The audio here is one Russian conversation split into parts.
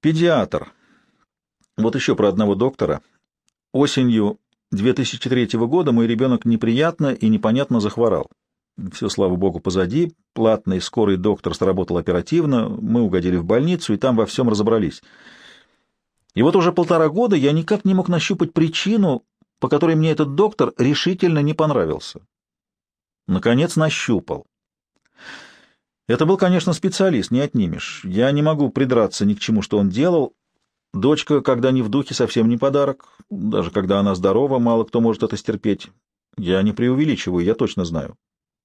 Педиатр. Вот еще про одного доктора. Осенью 2003 года мой ребенок неприятно и непонятно захворал. Все, слава богу, позади. Платный скорый доктор сработал оперативно, мы угодили в больницу и там во всем разобрались. И вот уже полтора года я никак не мог нащупать причину, по которой мне этот доктор решительно не понравился. Наконец нащупал. Это был, конечно, специалист, не отнимешь. Я не могу придраться ни к чему, что он делал. Дочка, когда не в духе, совсем не подарок. Даже когда она здорова, мало кто может это стерпеть. Я не преувеличиваю, я точно знаю.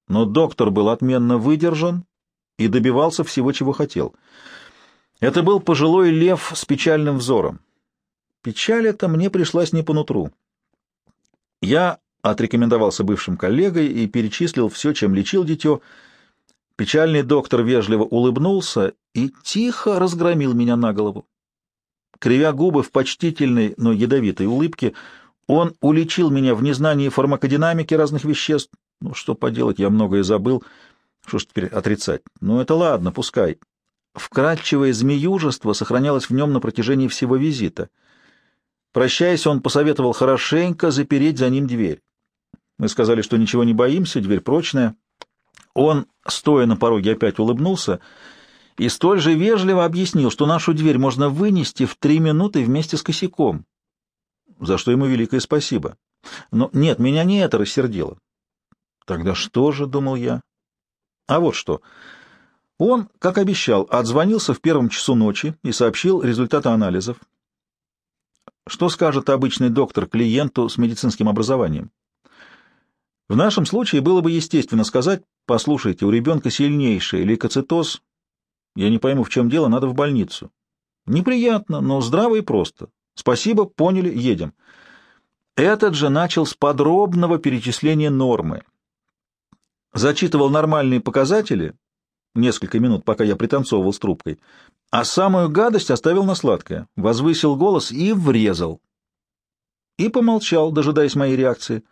Но доктор был отменно выдержан и добивался всего, чего хотел. Это был пожилой лев с печальным взором. Печаль эта мне пришлась не по нутру. Я отрекомендовался бывшим коллегой и перечислил все, чем лечил дитё, Печальный доктор вежливо улыбнулся и тихо разгромил меня на голову. Кривя губы в почтительной, но ядовитой улыбке, он уличил меня в незнании фармакодинамики разных веществ. Ну, что поделать, я многое забыл. Что ж теперь отрицать? Ну, это ладно, пускай. Вкрадчивое змеюжество сохранялось в нем на протяжении всего визита. Прощаясь, он посоветовал хорошенько запереть за ним дверь. Мы сказали, что ничего не боимся, дверь прочная. Он, стоя на пороге, опять улыбнулся и столь же вежливо объяснил, что нашу дверь можно вынести в три минуты вместе с косяком, за что ему великое спасибо. Но нет, меня не это рассердило. Тогда что же, — думал я. А вот что. Он, как обещал, отзвонился в первом часу ночи и сообщил результаты анализов. Что скажет обычный доктор клиенту с медицинским образованием? В нашем случае было бы естественно сказать, послушайте, у ребенка сильнейший лейкоцитоз, я не пойму, в чем дело, надо в больницу. Неприятно, но здраво и просто. Спасибо, поняли, едем. Этот же начал с подробного перечисления нормы. Зачитывал нормальные показатели, несколько минут, пока я пританцовывал с трубкой, а самую гадость оставил на сладкое, возвысил голос и врезал. И помолчал, дожидаясь моей реакции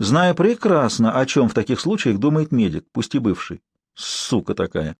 зная прекрасно, о чем в таких случаях думает медик, пусть и бывший. Сука такая.